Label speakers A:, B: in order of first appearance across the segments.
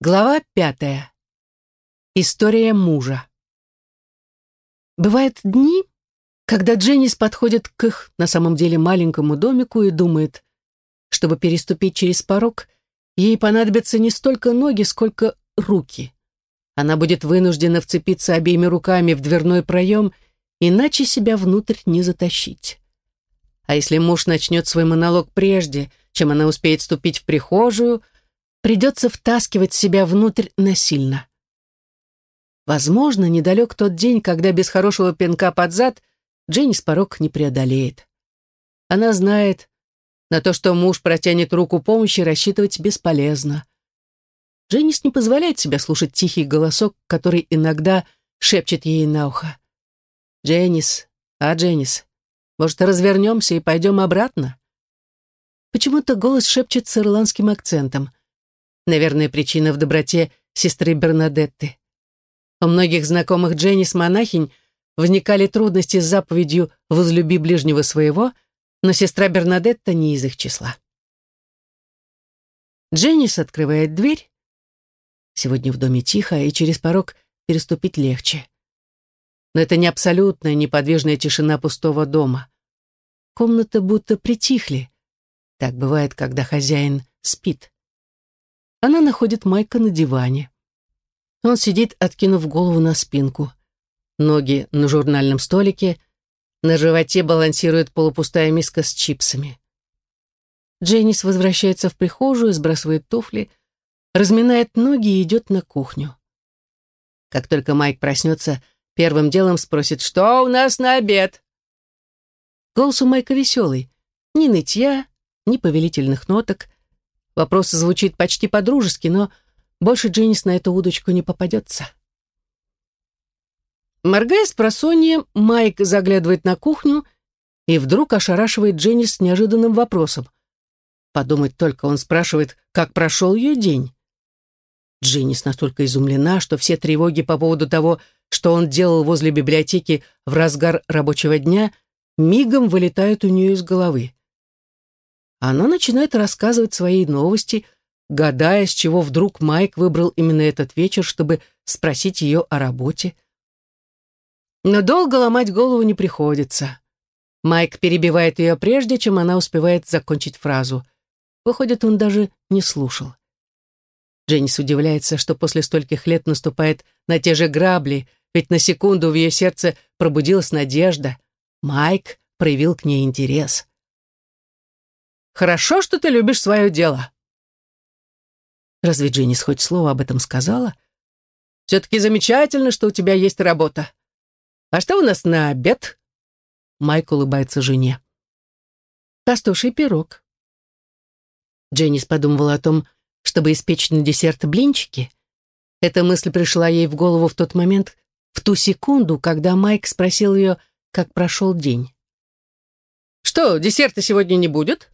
A: Глава пятая. История мужа. Бывают дни, когда Дженнис подходит к их, на самом деле, маленькому домику и думает, чтобы переступить через порог, ей понадобятся не столько ноги, сколько руки. Она будет вынуждена вцепиться обеими руками в дверной проем, иначе себя внутрь не затащить. А если муж начнет свой монолог прежде, чем она успеет ступить в прихожую – придется втаскивать себя внутрь насильно. Возможно, недалек тот день, когда без хорошего пинка под зад Дженнис порог не преодолеет. Она знает, на то, что муж протянет руку помощи, рассчитывать бесполезно. Дженнис не позволяет себе слушать тихий голосок, который иногда шепчет ей на ухо. «Дженнис, а, Дженнис, может, развернемся и пойдем обратно?» Почему-то голос шепчет с ирландским акцентом. Наверное, причина в доброте сестры Бернадетты. У многих знакомых Дженнис монахинь возникали трудности с заповедью «возлюби ближнего своего», но сестра Бернадетта не из их числа. Дженнис открывает дверь. Сегодня в доме тихо, и через порог переступить легче. Но это не абсолютная неподвижная тишина пустого дома. Комнаты будто притихли. Так бывает, когда хозяин спит она находит Майка на диване. Он сидит, откинув голову на спинку. Ноги на журнальном столике, на животе балансирует полупустая миска с чипсами. Дженнис возвращается в прихожую, сбрасывает туфли, разминает ноги и идет на кухню. Как только Майк проснется, первым делом спросит, что у нас на обед? Голос у Майка веселый. Ни нытья, ни повелительных ноток, Вопрос звучит почти по-дружески, но больше Дженнис на эту удочку не попадется. Моргая с просонья, Майк заглядывает на кухню и вдруг ошарашивает Дженнис неожиданным вопросом. Подумать только, он спрашивает, как прошел ее день. Дженнис настолько изумлена, что все тревоги по поводу того, что он делал возле библиотеки в разгар рабочего дня, мигом вылетают у нее из головы. Она начинает рассказывать свои новости, гадая, с чего вдруг Майк выбрал именно этот вечер, чтобы спросить ее о работе. Но долго ломать голову не приходится. Майк перебивает ее прежде, чем она успевает закончить фразу. Выходит, он даже не слушал. Дженнис удивляется, что после стольких лет наступает на те же грабли, ведь на секунду в ее сердце пробудилась надежда. Майк проявил к ней интерес. Хорошо, что ты любишь свое дело». Разве Дженнис хоть слово об этом сказала? «Все-таки замечательно, что у тебя есть работа. А что у нас на обед?» Майк улыбается жене. «Пастуший пирог». Дженнис подумывала о том, чтобы испечь на десерт блинчики. Эта мысль пришла ей в голову в тот момент, в ту секунду, когда Майк спросил ее, как прошел день. «Что, десерта сегодня не будет?»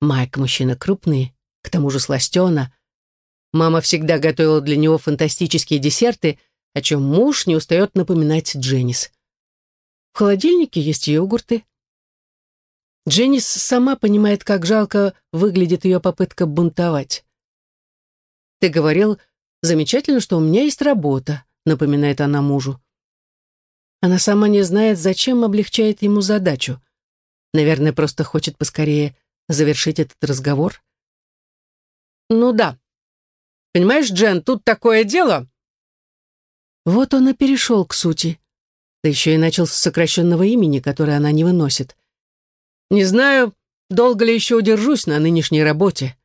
A: Майк мужчина крупный, к тому же сластена. Мама всегда готовила для него фантастические десерты, о чем муж не устает напоминать Дженнис. В холодильнике есть йогурты. Дженнис сама понимает, как жалко выглядит ее попытка бунтовать. «Ты говорил, замечательно, что у меня есть работа», напоминает она мужу. Она сама не знает, зачем облегчает ему задачу. Наверное, просто хочет поскорее завершить этот разговор? Ну да. Понимаешь, Джен, тут такое дело. Вот он и перешел к сути. Да еще и начал с сокращенного имени, которое она не выносит. Не знаю, долго ли еще удержусь на нынешней работе.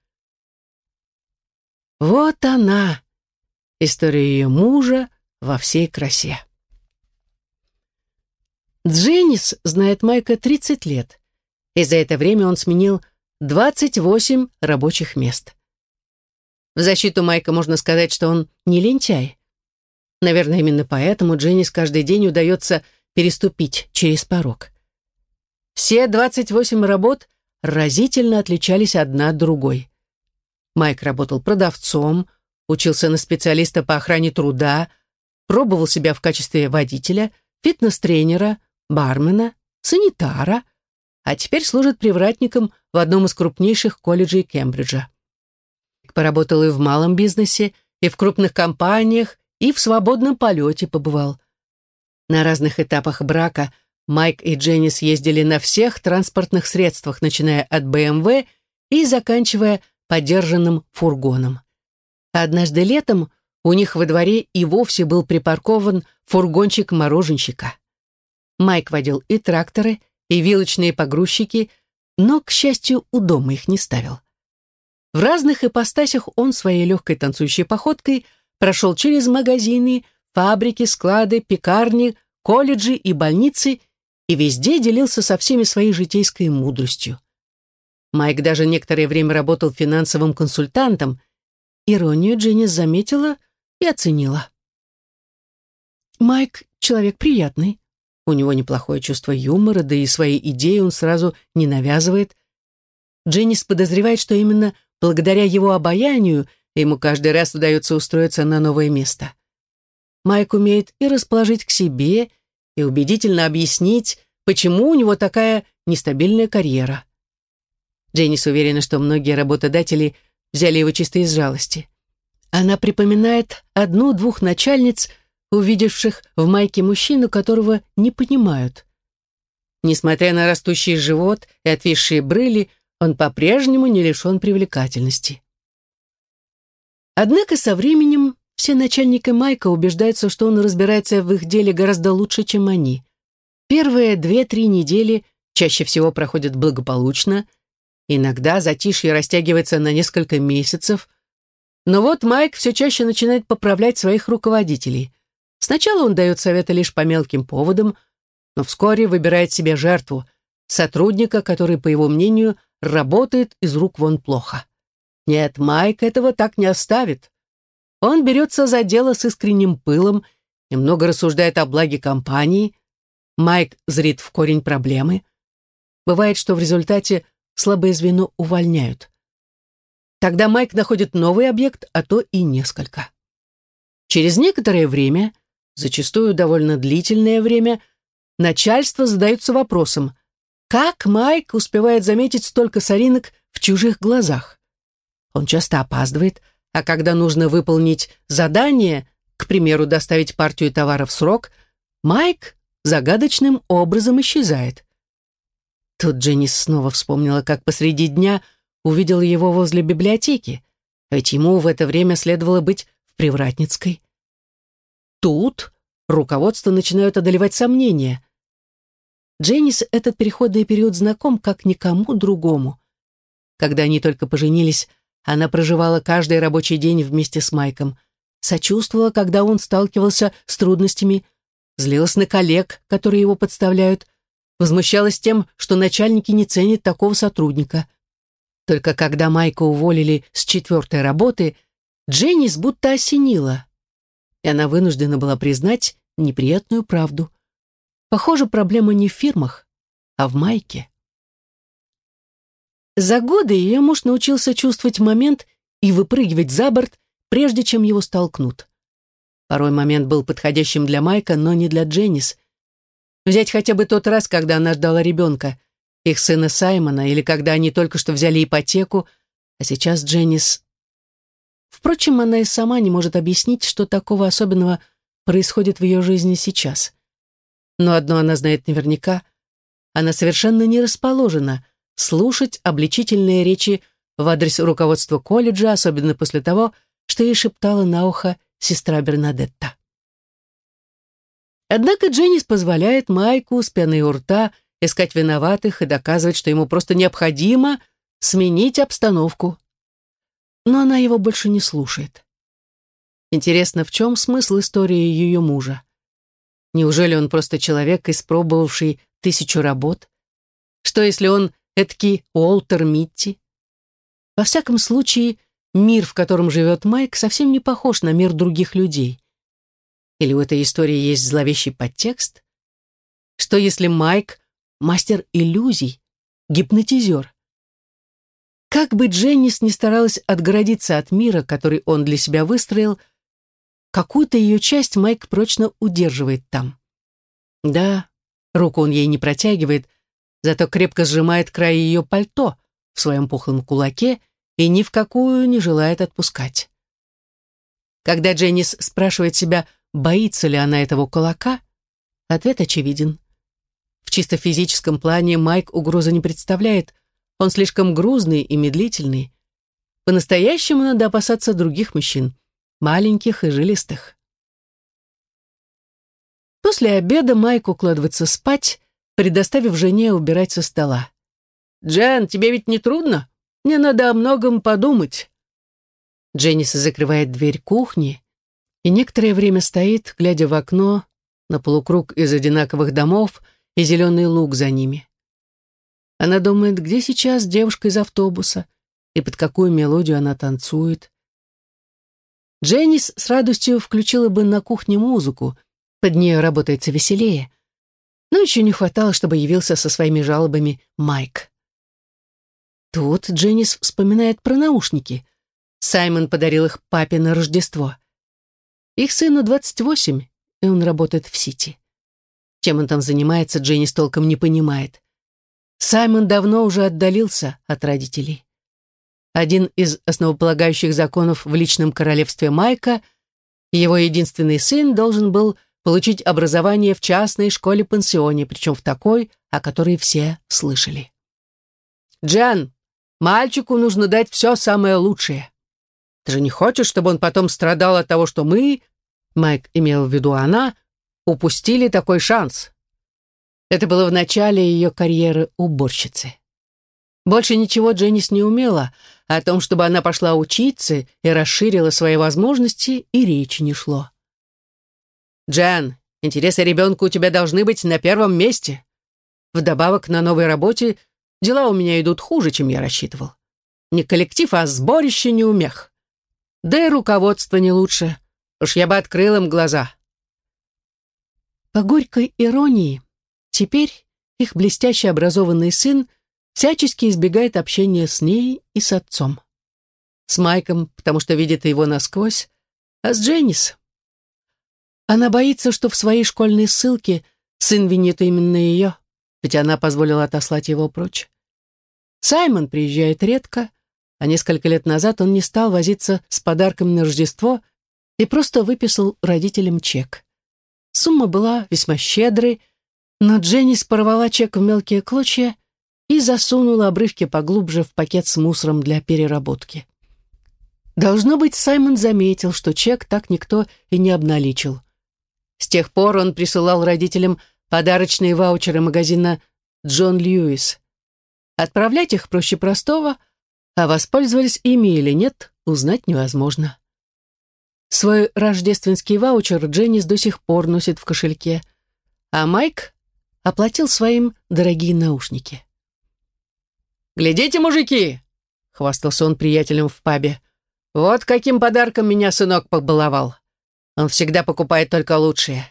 A: Вот она, история ее мужа во всей красе. Дженнис знает Майка 30 лет, и за это время он сменил 28 рабочих мест. В защиту Майка можно сказать, что он не лентяй. Наверное, именно поэтому Дженнис каждый день удается переступить через порог. Все 28 работ разительно отличались одна от другой. Майк работал продавцом, учился на специалиста по охране труда, пробовал себя в качестве водителя, фитнес-тренера, бармена, санитара – а теперь служит привратником в одном из крупнейших колледжей Кембриджа. Поработал и в малом бизнесе, и в крупных компаниях, и в свободном полете побывал. На разных этапах брака Майк и Дженнис ездили на всех транспортных средствах, начиная от БМВ и заканчивая подержанным фургоном. Однажды летом у них во дворе и вовсе был припаркован фургончик мороженщика. Майк водил и тракторы, и вилочные погрузчики, но, к счастью, у дома их не ставил. В разных ипостасях он своей легкой танцующей походкой прошел через магазины, фабрики, склады, пекарни, колледжи и больницы и везде делился со всеми своей житейской мудростью. Майк даже некоторое время работал финансовым консультантом. Иронию Дженнис заметила и оценила. Майк — человек приятный. У него неплохое чувство юмора, да и свои идеи он сразу не навязывает. Дженнис подозревает, что именно благодаря его обаянию ему каждый раз удается устроиться на новое место. Майк умеет и расположить к себе, и убедительно объяснить, почему у него такая нестабильная карьера. Дженнис уверена, что многие работодатели взяли его чисто из жалости. Она припоминает одну-двух начальниц, увидевших в Майке мужчину, которого не понимают. Несмотря на растущий живот и отвисшие брыли, он по-прежнему не лишен привлекательности. Однако со временем все начальники Майка убеждаются, что он разбирается в их деле гораздо лучше, чем они. Первые две-три недели чаще всего проходят благополучно, иногда затишье растягивается на несколько месяцев, но вот Майк все чаще начинает поправлять своих руководителей. Сначала он дает советы лишь по мелким поводам, но вскоре выбирает себе жертву, сотрудника, который, по его мнению, работает из рук вон плохо. Нет, Майк этого так не оставит. Он берется за дело с искренним пылом, немного рассуждает о благе компании. Майк зрит в корень проблемы. Бывает, что в результате слабое звено увольняют. Тогда Майк находит новый объект, а то и несколько. Через некоторое время, зачастую довольно длительное время, начальство задается вопросом, как Майк успевает заметить столько соринок в чужих глазах? Он часто опаздывает, а когда нужно выполнить задание, к примеру, доставить партию товаров в срок, Майк загадочным образом исчезает. Тут Дженнис снова вспомнила, как посреди дня увидела его возле библиотеки, ведь ему в это время следовало быть в Привратницкой. Тут руководство начинают одолевать сомнения. Дженнис этот переходный период знаком как никому другому. Когда они только поженились, она проживала каждый рабочий день вместе с Майком, сочувствовала, когда он сталкивался с трудностями, злилась на коллег, которые его подставляют, возмущалась тем, что начальники не ценят такого сотрудника. Только когда Майка уволили с четвертой работы, Дженнис будто осенила, и она вынуждена была признать неприятную правду. Похоже, проблема не в фирмах, а в майке. За годы ее муж научился чувствовать момент и выпрыгивать за борт, прежде чем его столкнут. Порой момент был подходящим для Майка, но не для Дженнис. Взять хотя бы тот раз, когда она ждала ребенка, их сына Саймона, или когда они только что взяли ипотеку, а сейчас Дженнис... Впрочем, она и сама не может объяснить, что такого особенного происходит в ее жизни сейчас. Но одно она знает наверняка. Она совершенно не расположена слушать обличительные речи в адрес руководства колледжа, особенно после того, что ей шептала на ухо сестра Бернадетта. Однако Дженнис позволяет Майку с пеной у рта искать виноватых и доказывать, что ему просто необходимо сменить обстановку. Но она его больше не слушает. Интересно, в чем смысл истории ее мужа? Неужели он просто человек, испробовавший тысячу работ? Что, если он эдакий Уолтер Митти? Во всяком случае, мир, в котором живет Майк, совсем не похож на мир других людей. Или у этой истории есть зловещий подтекст? Что, если Майк — мастер иллюзий, гипнотизер? Как бы Дженнис не старалась отгородиться от мира, который он для себя выстроил, — Какую-то ее часть Майк прочно удерживает там. Да, руку он ей не протягивает, зато крепко сжимает край ее пальто в своем пухлом кулаке и ни в какую не желает отпускать. Когда Дженнис спрашивает себя, боится ли она этого кулака, ответ очевиден. В чисто физическом плане Майк угрозы не представляет, он слишком грузный и медлительный. По-настоящему надо опасаться других мужчин, маленьких и жилистых. После обеда Майк укладывается спать, предоставив жене убирать со стола. «Джен, тебе ведь не трудно? Мне надо о многом подумать». Дженнис закрывает дверь кухни и некоторое время стоит, глядя в окно на полукруг из одинаковых домов и зеленый луг за ними. Она думает, где сейчас девушка из автобуса и под какую мелодию она танцует. Дженнис с радостью включила бы на кухне музыку, под нее работается веселее. Но еще не хватало, чтобы явился со своими жалобами Майк. Тут Дженнис вспоминает про наушники. Саймон подарил их папе на Рождество. Их сыну 28, и он работает в Сити. Чем он там занимается, Дженнис толком не понимает. Саймон давно уже отдалился от родителей. Один из основополагающих законов в личном королевстве Майка, его единственный сын должен был получить образование в частной школе-пансионе, причем в такой, о которой все слышали. «Джан, Мальчику нужно дать все самое лучшее. Ты же не хочешь, чтобы он потом страдал от того, что мы, Майк имел в виду она, упустили такой шанс. Это было в начале ее карьеры уборщицы. Больше ничего Дженнис не умела, а о том, чтобы она пошла учиться и расширила свои возможности, и речи не шло. «Джан, интересы ребенка у тебя должны быть на первом месте. Вдобавок на новой работе Дела у меня идут хуже, чем я рассчитывал. Не коллектив, а сборище неумех. Да и руководство не лучше. Уж я бы открыл им глаза. По горькой иронии, теперь их блестяще образованный сын всячески избегает общения с ней и с отцом. С Майком, потому что видит его насквозь, а с Дженнис. Она боится, что в своей школьной ссылке сын винит именно ее, ведь она позволила отослать его прочь. Саймон приезжает редко, а несколько лет назад он не стал возиться с подарком на Рождество и просто выписал родителям чек. Сумма была весьма щедрой, но Дженнис порвала чек в мелкие клочья и засунула обрывки поглубже в пакет с мусором для переработки. Должно быть, Саймон заметил, что чек так никто и не обналичил. С тех пор он присылал родителям подарочные ваучеры магазина «Джон Льюис». Отправлять их проще простого, а воспользовались ими или нет, узнать невозможно. Свой рождественский ваучер Дженнис до сих пор носит в кошельке, а Майк оплатил своим дорогие наушники. «Глядите, мужики!» — хвастался он приятелям в пабе. «Вот каким подарком меня сынок побаловал. Он всегда покупает только лучшее».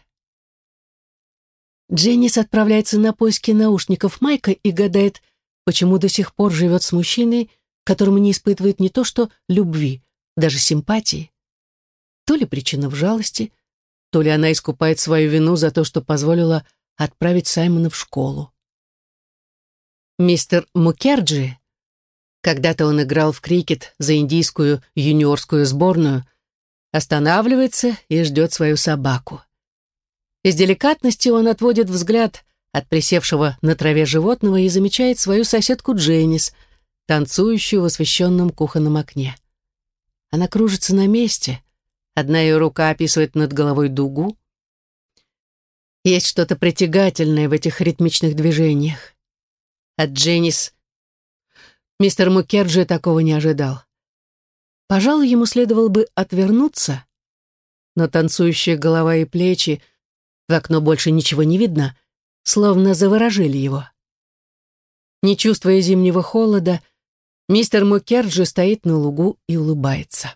A: Дженнис отправляется на поиски наушников Майка и гадает, почему до сих пор живет с мужчиной, которому не испытывает не то что любви, даже симпатии. То ли причина в жалости, то ли она искупает свою вину за то, что позволила отправить Саймона в школу. Мистер Мукерджи, когда-то он играл в крикет за индийскую юниорскую сборную, останавливается и ждет свою собаку. Из деликатности он отводит взгляд от присевшего на траве животного и замечает свою соседку Дженнис, танцующую в освещенном кухонном окне. Она кружится на месте, одна ее рука описывает над головой дугу. Есть что-то притягательное в этих ритмичных движениях. От Дженнис мистер Мукерджи такого не ожидал. Пожалуй, ему следовало бы отвернуться, но танцующая голова и плечи, в окно больше ничего не видно — словно заворожили его. Не чувствуя зимнего холода, мистер Мукерджи стоит на лугу и улыбается.